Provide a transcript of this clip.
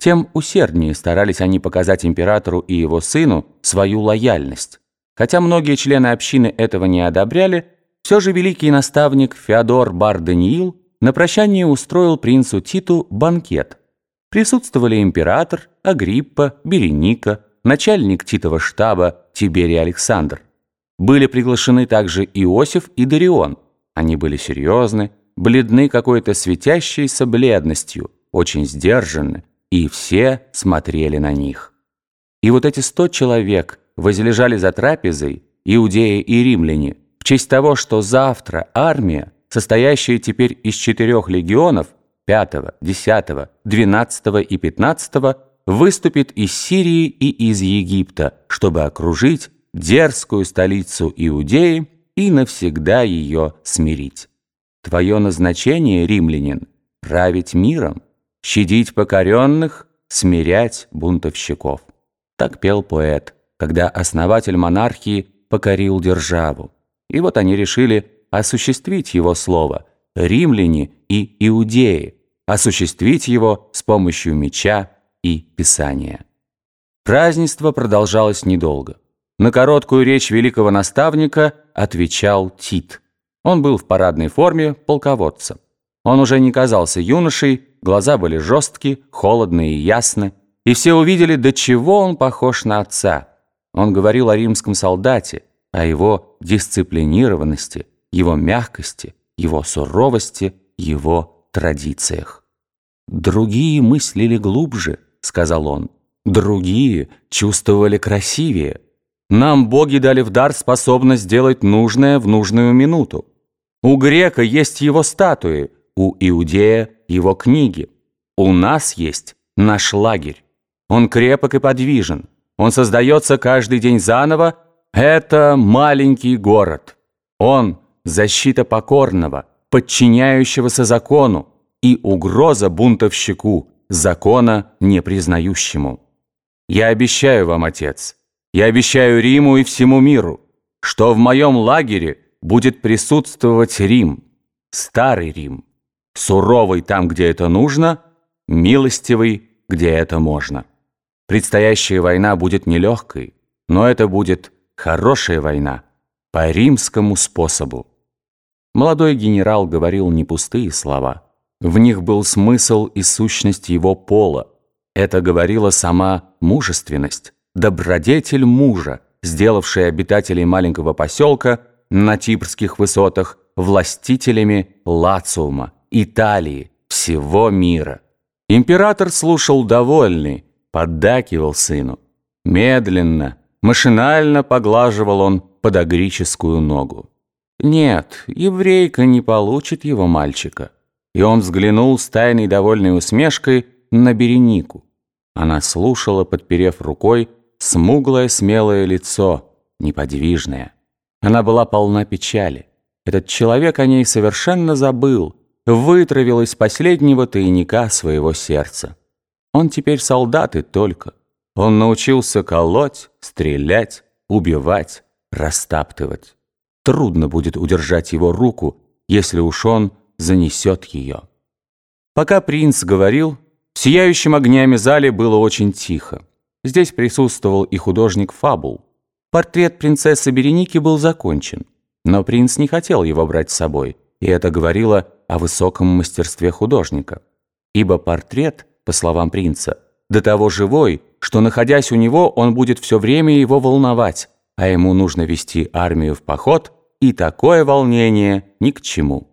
тем усерднее старались они показать императору и его сыну свою лояльность. Хотя многие члены общины этого не одобряли, все же великий наставник Феодор Бар-Даниил на прощание устроил принцу Титу банкет. Присутствовали император, Агриппа, Береника, начальник Титова штаба Тиберий Александр. Были приглашены также Иосиф и Дарион. Они были серьезны, бледны какой-то светящейся бледностью, очень сдержанны, и все смотрели на них. И вот эти сто человек возлежали за трапезой, иудеи и римляне, в честь того, что завтра армия, состоящая теперь из четырех легионов, 5, 10, 12 и 15, выступит из Сирии и из Египта, чтобы окружить дерзкую столицу Иудеи и навсегда ее смирить. Твое назначение, римлянин, править миром, щадить покоренных, смирять бунтовщиков. Так пел поэт, когда основатель монархии покорил державу. И вот они решили осуществить его слово «римляне и иудеи», осуществить его с помощью меча и писания. Празднество продолжалось недолго. На короткую речь великого наставника отвечал Тит. Он был в парадной форме полководца. Он уже не казался юношей, глаза были жесткие, холодные и ясны, и все увидели, до чего он похож на отца. Он говорил о римском солдате, о его дисциплинированности, его мягкости, его суровости, его традициях. «Другие мыслили глубже», — сказал он. «Другие чувствовали красивее». Нам боги дали в дар способность сделать нужное в нужную минуту. У грека есть его статуи, у иудея его книги. У нас есть наш лагерь. Он крепок и подвижен. Он создается каждый день заново. Это маленький город. Он – защита покорного, подчиняющегося закону и угроза бунтовщику, закона не признающему. Я обещаю вам, отец – я обещаю Риму и всему миру, что в моем лагере будет присутствовать Рим, старый Рим, суровый там, где это нужно, милостивый, где это можно. Предстоящая война будет нелегкой, но это будет хорошая война по римскому способу. Молодой генерал говорил не пустые слова. В них был смысл и сущность его пола. Это говорила сама мужественность добродетель мужа, сделавший обитателей маленького поселка на Тибрских высотах властителями Лациума, Италии, всего мира. Император слушал довольный, поддакивал сыну. Медленно, машинально поглаживал он подогрическую ногу. Нет, еврейка не получит его мальчика. И он взглянул с тайной довольной усмешкой на Беренику. Она слушала, подперев рукой, Смуглое смелое лицо, неподвижное. Она была полна печали. Этот человек о ней совершенно забыл, вытравил из последнего тайника своего сердца. Он теперь солдат и только. Он научился колоть, стрелять, убивать, растаптывать. Трудно будет удержать его руку, если уж он занесет ее. Пока принц говорил, в сияющем огнями зале было очень тихо. Здесь присутствовал и художник Фабул. Портрет принцессы Береники был закончен, но принц не хотел его брать с собой, и это говорило о высоком мастерстве художника. Ибо портрет, по словам принца, до того живой, что, находясь у него, он будет все время его волновать, а ему нужно вести армию в поход, и такое волнение ни к чему.